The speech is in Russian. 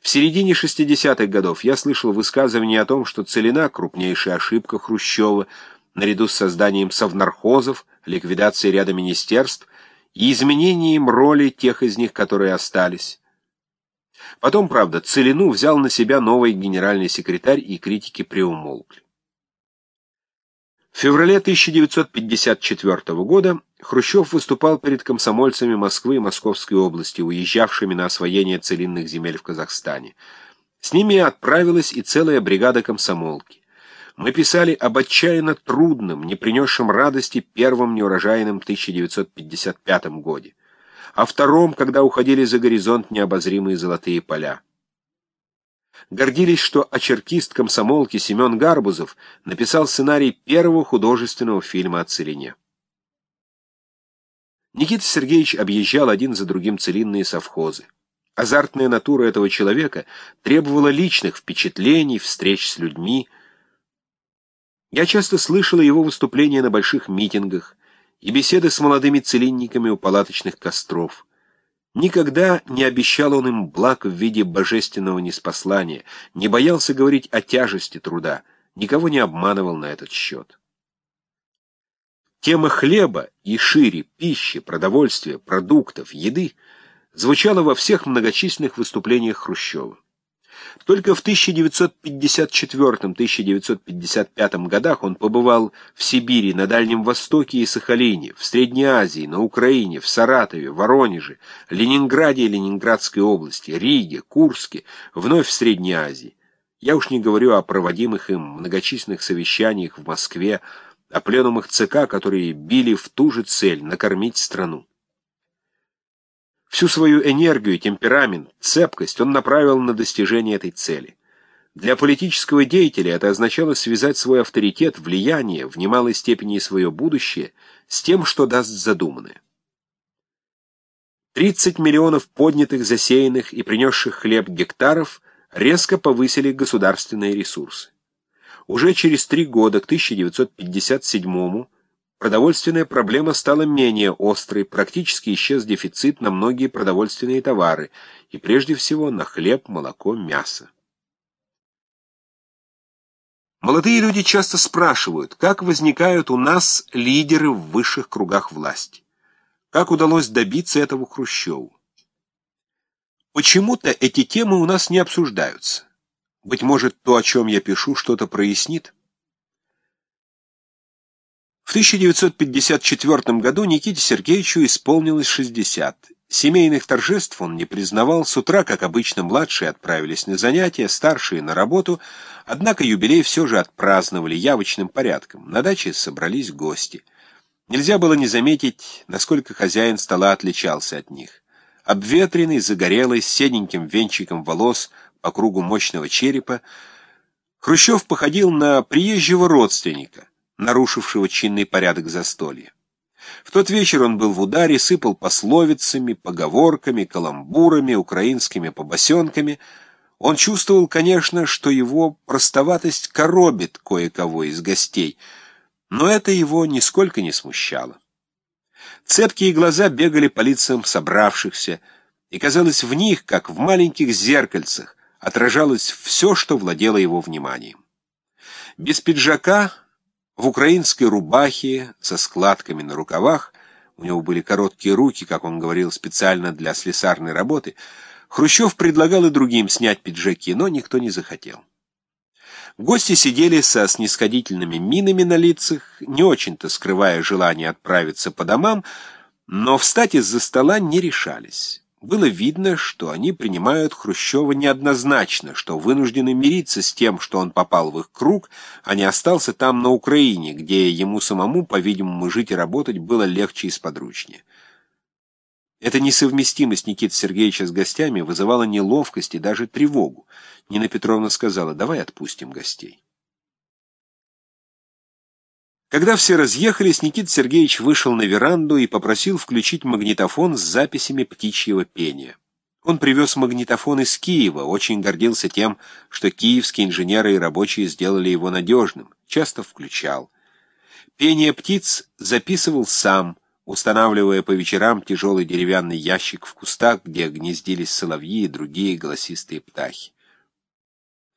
В середине 60-х годов я слышал высказывание о том, что Целина — крупнейшая ошибка Хрущева, наряду с созданием совнархозов, ликвидацией ряда министерств и изменением роли тех из них, которые остались. Потом, правда, Целину взял на себя новый генеральный секретарь, и критики приумолкли. В феврале 1954 года Хрущев выступал перед комсомольцами Москвы и Московской области, уезжавшими на освоение целинных земель в Казахстане. С ними отправилась и целая бригада комсомолки. Мы писали об отчаянно трудном, не принесшем радости первом неурожайном 1955 годе, о втором, когда уходили за горизонт необозримые золотые поля гордились, что очеркист комсомолки Семен Гарбузов написал сценарий первого художественного фильма о целине. Никита Сергеевич объезжал один за другим целинные совхозы. Азартная натура этого человека требовала личных впечатлений, встреч с людьми. Я часто слышала его выступления на больших митингах и беседы с молодыми целинниками у палаточных костров. Никогда не обещал он им благ в виде божественного неспослания, не боялся говорить о тяжести труда, никого не обманывал на этот счет. Тема хлеба и шире, пищи, продовольствия, продуктов, еды звучала во всех многочисленных выступлениях Хрущева. Только в 1954-1955 годах он побывал в Сибири, на Дальнем Востоке и Сахалине, в Средней Азии, на Украине, в Саратове, Воронеже, Ленинграде и Ленинградской области, Риге, Курске, вновь в Средней Азии. Я уж не говорю о проводимых им многочисленных совещаниях в Москве, о пленумах ЦК, которые били в ту же цель — накормить страну. Всю свою энергию, темперамент, цепкость он направил на достижение этой цели. Для политического деятеля это означало связать свой авторитет, влияние, в немалой степени и свое будущее, с тем, что даст задуманное. 30 миллионов поднятых, засеянных и принесших хлеб гектаров резко повысили государственные ресурсы. Уже через три года, к 1957 году, Продовольственная проблема стала менее острой, практически исчез дефицит на многие продовольственные товары, и прежде всего на хлеб, молоко, мясо. Молодые люди часто спрашивают, как возникают у нас лидеры в высших кругах власти. Как удалось добиться этого Хрущеву? Почему-то эти темы у нас не обсуждаются. Быть может, то, о чем я пишу, что-то прояснит? В 1954 году Никите Сергеевичу исполнилось 60. Семейных торжеств он не признавал, с утра, как обычно, младшие отправились на занятия, старшие — на работу, однако юбилей все же отпраздновали явочным порядком. На даче собрались гости. Нельзя было не заметить, насколько хозяин стола отличался от них. Обветренный, загорелый, с седеньким венчиком волос по кругу мощного черепа, Хрущев походил на приезжего родственника нарушившего чинный порядок застолья. В тот вечер он был в ударе, сыпал пословицами, поговорками, каламбурами, украинскими побосенками. Он чувствовал, конечно, что его простоватость коробит кое-кого из гостей, но это его нисколько не смущало. Цепкие глаза бегали по лицам собравшихся, и, казалось, в них, как в маленьких зеркальцах, отражалось все, что владело его вниманием. Без пиджака в украинской рубахе со складками на рукавах, у него были короткие руки, как он говорил, специально для слесарной работы, Хрущев предлагал и другим снять пиджаки, но никто не захотел. Гости сидели со снисходительными минами на лицах, не очень-то скрывая желание отправиться по домам, но встать из-за стола не решались. Было видно, что они принимают Хрущева неоднозначно, что вынуждены мириться с тем, что он попал в их круг, а не остался там, на Украине, где ему самому, по-видимому, жить и работать было легче и сподручнее. Эта несовместимость Никиты Сергеевича с гостями вызывала неловкость и даже тревогу. Нина Петровна сказала, давай отпустим гостей. Когда все разъехались, Никита Сергеевич вышел на веранду и попросил включить магнитофон с записями птичьего пения. Он привез магнитофон из Киева, очень гордился тем, что киевские инженеры и рабочие сделали его надежным, часто включал. Пение птиц записывал сам, устанавливая по вечерам тяжелый деревянный ящик в кустах, где гнездились соловьи и другие голосистые птахи.